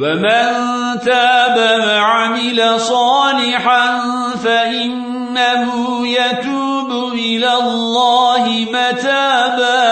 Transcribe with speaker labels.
Speaker 1: ومن تاب وعمل صالحا فإنه يتوب إلى الله متابا